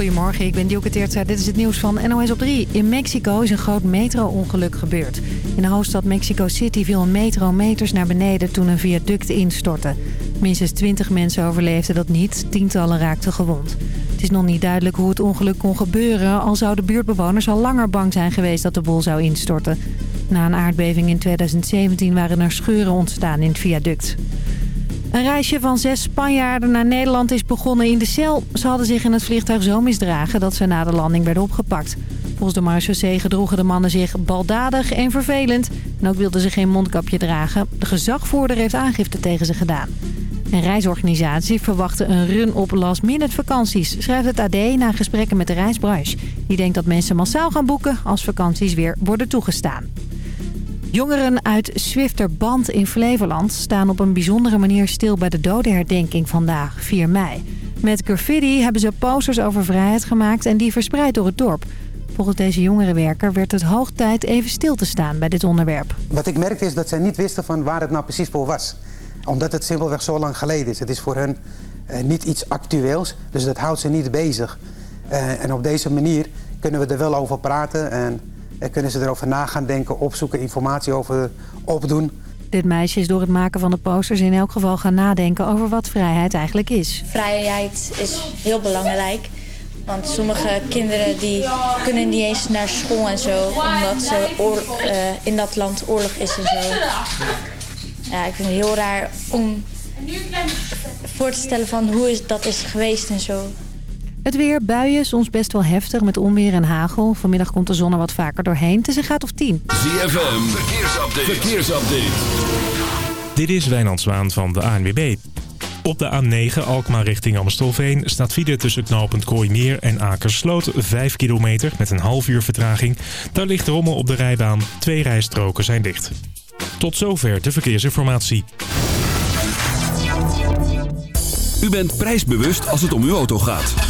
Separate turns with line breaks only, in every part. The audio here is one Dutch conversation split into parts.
Goedemorgen, ik ben Dielke Teertza. Dit is het nieuws van NOS op 3. In Mexico is een groot metro-ongeluk gebeurd. In de hoofdstad Mexico City viel een metro meters naar beneden toen een viaduct instortte. Minstens 20 mensen overleefden dat niet, tientallen raakten gewond. Het is nog niet duidelijk hoe het ongeluk kon gebeuren... al zouden buurtbewoners al langer bang zijn geweest dat de boel zou instorten. Na een aardbeving in 2017 waren er scheuren ontstaan in het viaduct. Een reisje van zes Spanjaarden naar Nederland is begonnen in de cel. Ze hadden zich in het vliegtuig zo misdragen dat ze na de landing werden opgepakt. Volgens de marechaussee gedroegen de mannen zich baldadig en vervelend. En ook wilden ze geen mondkapje dragen. De gezagvoerder heeft aangifte tegen ze gedaan. Een reisorganisatie verwachtte een run op last-minute vakanties, schrijft het AD na gesprekken met de reisbranche. Die denkt dat mensen massaal gaan boeken als vakanties weer worden toegestaan. Jongeren uit Zwifterband in Flevoland staan op een bijzondere manier stil bij de dodenherdenking vandaag, 4 mei. Met graffiti hebben ze posters over vrijheid gemaakt en die verspreid door het dorp. Volgens deze jongerenwerker werd het hoog tijd even stil te staan bij dit onderwerp.
Wat ik merkte is dat zij niet wisten van waar het nou precies voor was. Omdat het simpelweg zo lang geleden is. Het is voor hen eh, niet iets actueels, dus dat houdt ze niet bezig. Eh, en op deze manier kunnen we er wel over praten en en kunnen ze erover na gaan denken, opzoeken, informatie over opdoen.
Dit meisje is door het maken van de posters in elk geval gaan nadenken over wat vrijheid eigenlijk is.
Vrijheid is heel belangrijk. Want sommige kinderen die kunnen niet eens naar school en zo. Omdat ze uh, in dat land oorlog is en zo. Ja, ik vind het heel raar om voor te stellen van hoe is, dat is geweest en zo.
Het weer, buien, soms best wel heftig met onweer en hagel. Vanmiddag komt de zon er wat vaker doorheen. Het is een graad of 10.
ZFM, verkeersupdate. verkeersupdate.
Dit is Wijnand Zwaan van de ANWB. Op de A9 Alkmaar richting Amstelveen staat file tussen knooppunt Kooimeer en Akersloot 5 kilometer met een half uur vertraging. Daar ligt rommel op de rijbaan. Twee rijstroken zijn dicht. Tot zover de verkeersinformatie.
U bent prijsbewust als het om uw auto gaat.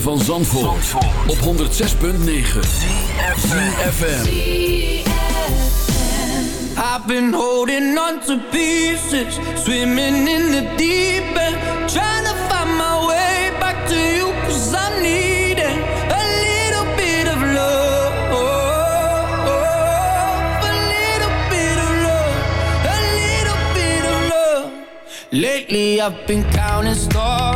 Van Zandvoort, op 106.9 CFFM
I've been holding on to pieces Swimming in the deep end Trying to find my way back to you Cause I'm needing a little bit of love A little bit of love A little bit of love. Lately I've been counting stars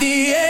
the air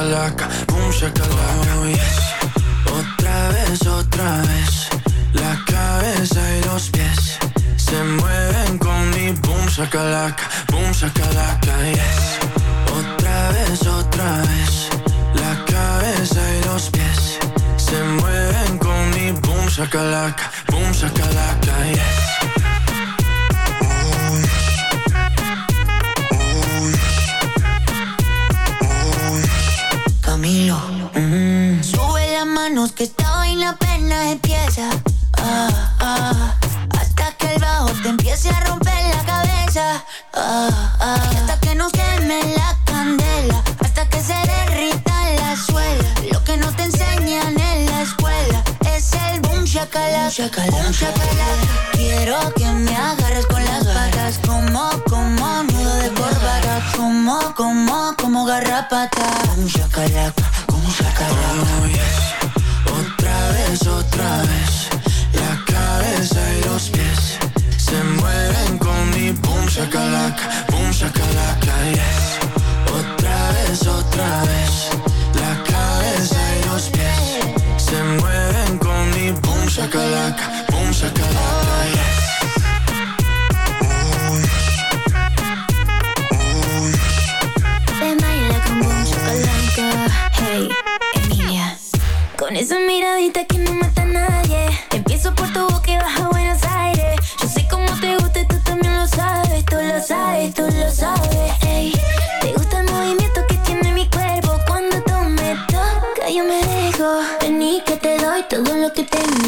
shakalaka, boom shakalaka.
manos que esta vaina apenas empieza. Ah, ah, hasta que el bajo te empiece a romper la cabeza. Ah, ah, hasta que nos queme la candela. Hasta que se derrita la suela. Lo que no te enseñan en la escuela es el boom shakalaka. Boom shakalaka. Boom. Quiero que me agarres con las patas. Como, como nudo de corbata. Como, como, como garrapata. Boom shakalaka. Shakalaka.
Oh.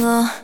嗯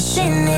crashing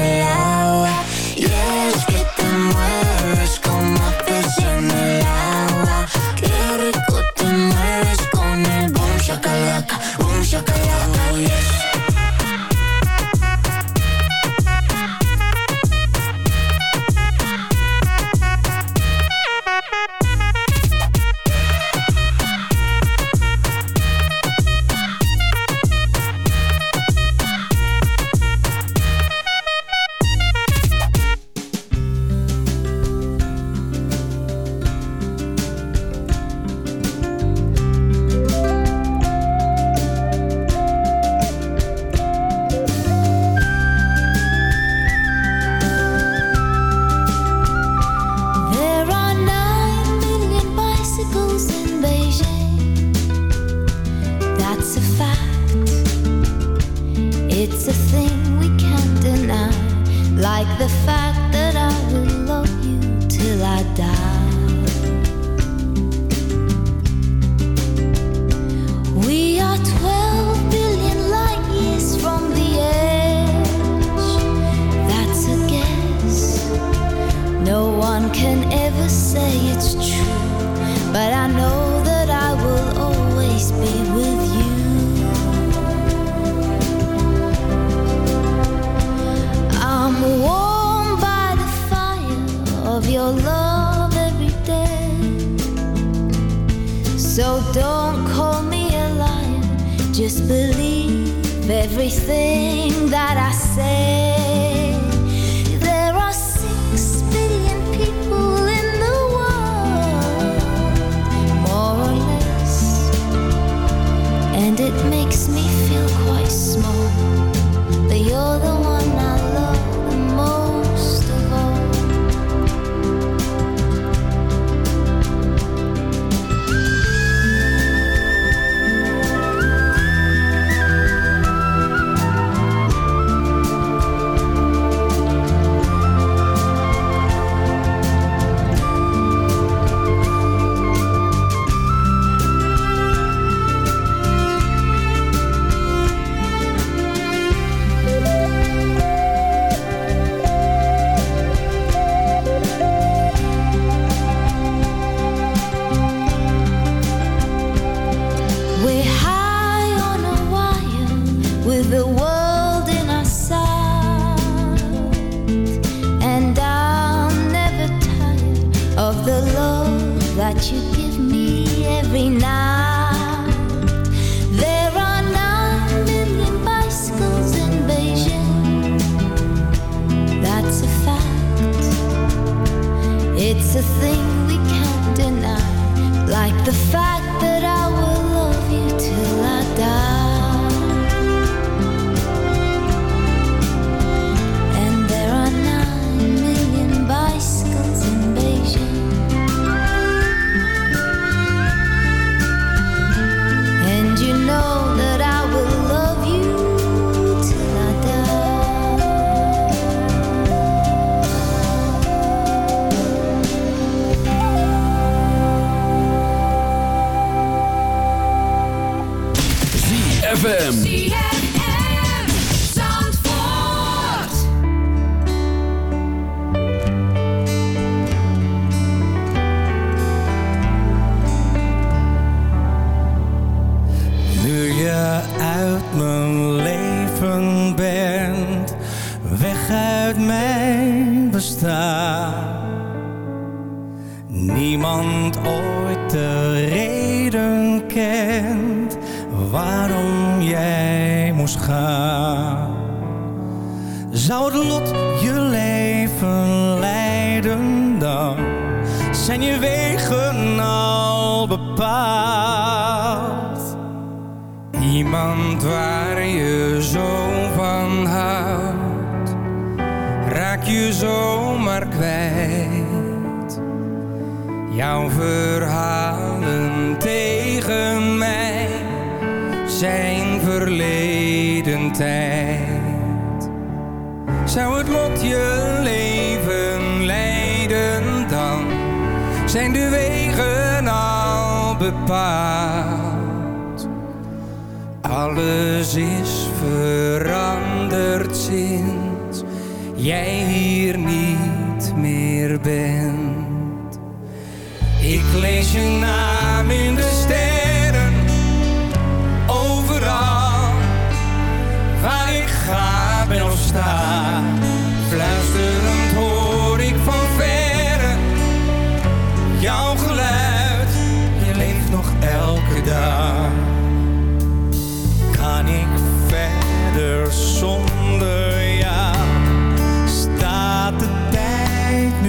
ZFM.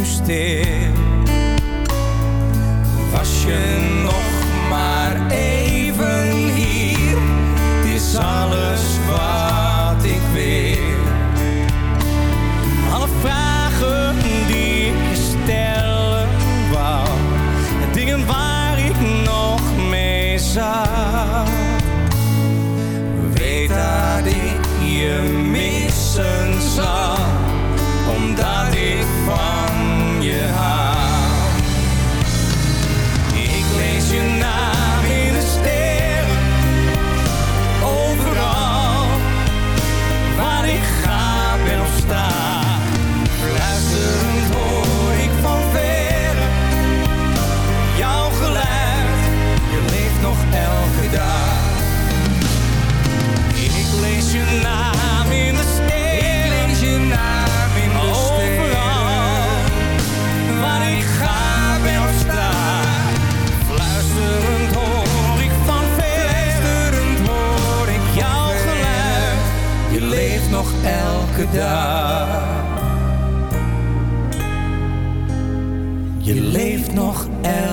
nu stil? Was je Je leeft nog elke